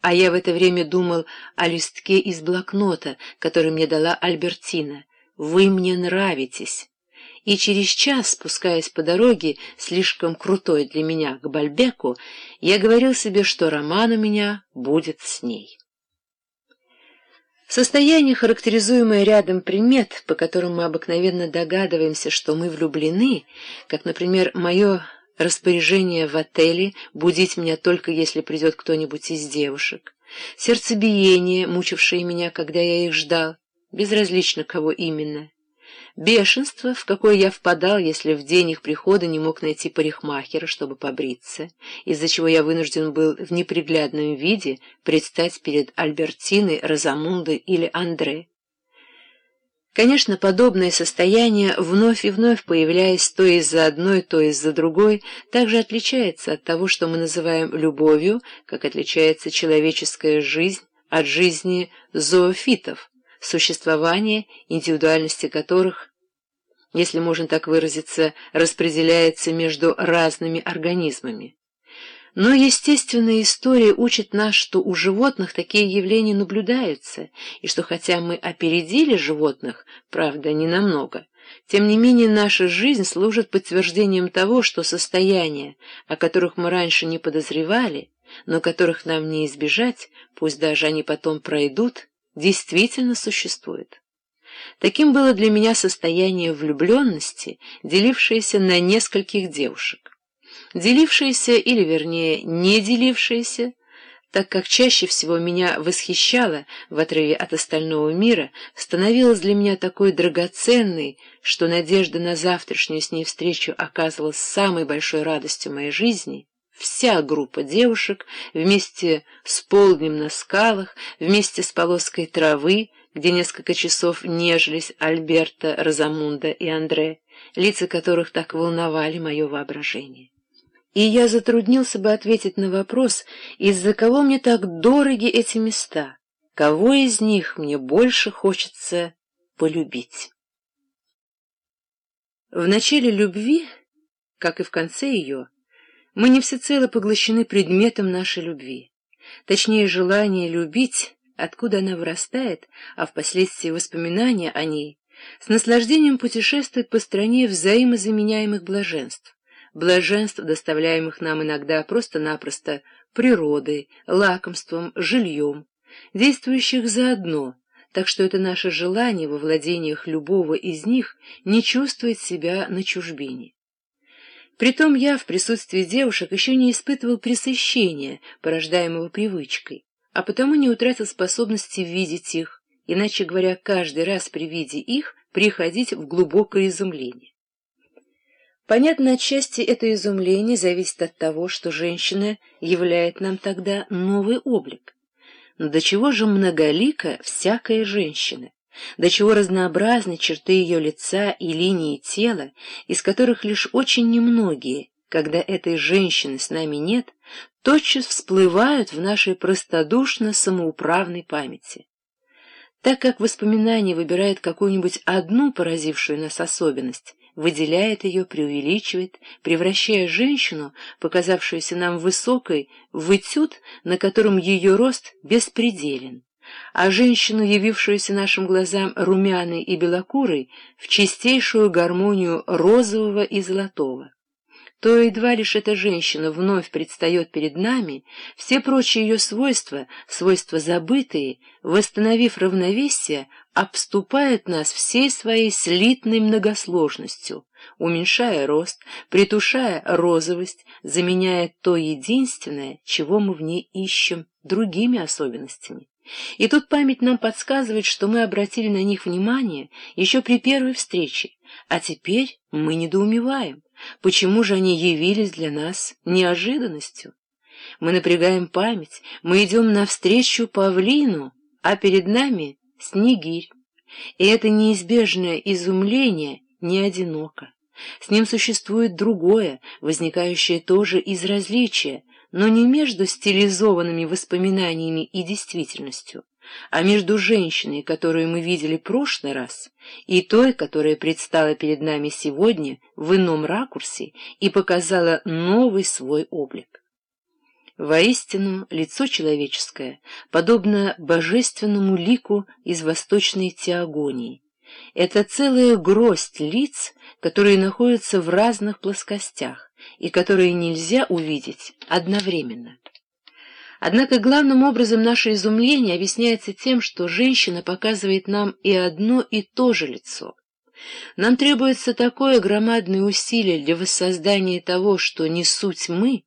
А я в это время думал о листке из блокнота, который мне дала Альбертина. «Вы мне нравитесь». И через час, спускаясь по дороге, слишком крутой для меня, к Бальбеку, я говорил себе, что роман у меня будет с ней. Состояние, характеризуемое рядом примет, по которым мы обыкновенно догадываемся, что мы влюблены, как, например, мое распоряжение в отеле будить меня только если придет кто-нибудь из девушек, сердцебиение, мучившее меня, когда я их ждал, безразлично кого именно, бешенство, в какое я впадал, если в день их прихода не мог найти парикмахера, чтобы побриться, из-за чего я вынужден был в неприглядном виде предстать перед Альбертиной, Розамундой или Андре. Конечно, подобное состояние, вновь и вновь появляясь то из-за одной, то из-за другой, также отличается от того, что мы называем любовью, как отличается человеческая жизнь от жизни зоофитов, существование, индивидуальности которых, если можно так выразиться, распределяется между разными организмами. Но естественная история учит нас, что у животных такие явления наблюдаются, и что хотя мы опередили животных, правда, не намного, тем не менее наша жизнь служит подтверждением того, что состояния, о которых мы раньше не подозревали, но которых нам не избежать, пусть даже они потом пройдут, действительно существуют. Таким было для меня состояние влюбленности, делившееся на нескольких девушек делившиеся или, вернее, не делившиеся, так как чаще всего меня восхищало в отрыве от остального мира, становилась для меня такой драгоценной, что надежда на завтрашнюю с ней встречу оказывалась самой большой радостью моей жизни, вся группа девушек вместе с полднем на скалах, вместе с полоской травы, где несколько часов нежились Альберта, Розамунда и Андре, лица которых так волновали мое воображение и я затруднился бы ответить на вопрос, из-за кого мне так дороги эти места, кого из них мне больше хочется полюбить. В начале любви, как и в конце ее, мы не всецело поглощены предметом нашей любви, точнее желание любить, откуда она вырастает, а впоследствии воспоминания о ней, с наслаждением путешествует по стране взаимозаменяемых блаженств блаженств, доставляемых нам иногда просто-напросто природой, лакомством, жильем, действующих заодно, так что это наше желание во владениях любого из них не чувствует себя на чужбине. Притом я в присутствии девушек еще не испытывал пресыщения, порождаемого привычкой, а потому не утратил способности видеть их, иначе говоря, каждый раз при виде их приходить в глубокое изумление. Понятно, отчасти это изумление зависит от того, что женщина являет нам тогда новый облик. Но до чего же многолика всякая женщина? До чего разнообразны черты ее лица и линии тела, из которых лишь очень немногие, когда этой женщины с нами нет, тотчас всплывают в нашей простодушно-самоуправной памяти. Так как воспоминание выбирает какую-нибудь одну поразившую нас особенность, выделяет ее, преувеличивает, превращая женщину, показавшуюся нам высокой, в этюд, на котором ее рост беспределен, а женщину, явившуюся нашим глазам румяной и белокурой, в чистейшую гармонию розового и золотого. То едва лишь эта женщина вновь предстает перед нами, все прочие ее свойства, свойства забытые, восстановив равновесие, обступают нас всей своей слитной многосложностью, уменьшая рост, притушая розовость, заменяя то единственное, чего мы в ней ищем, другими особенностями. И тут память нам подсказывает, что мы обратили на них внимание еще при первой встрече, а теперь мы недоумеваем. Почему же они явились для нас неожиданностью? Мы напрягаем память, мы идем навстречу павлину, а перед нами снегирь. И это неизбежное изумление не одиноко. С ним существует другое, возникающее тоже из различия, но не между стилизованными воспоминаниями и действительностью, а между женщиной, которую мы видели прошлый раз, и той, которая предстала перед нами сегодня в ином ракурсе и показала новый свой облик. Воистину, лицо человеческое подобно божественному лику из восточной теогонии. Это целая гроздь лиц, которые находятся в разных плоскостях и которые нельзя увидеть одновременно. Однако главным образом наше изумление объясняется тем, что женщина показывает нам и одно и то же лицо. Нам требуется такое громадное усилие для воссоздания того, что не суть мы,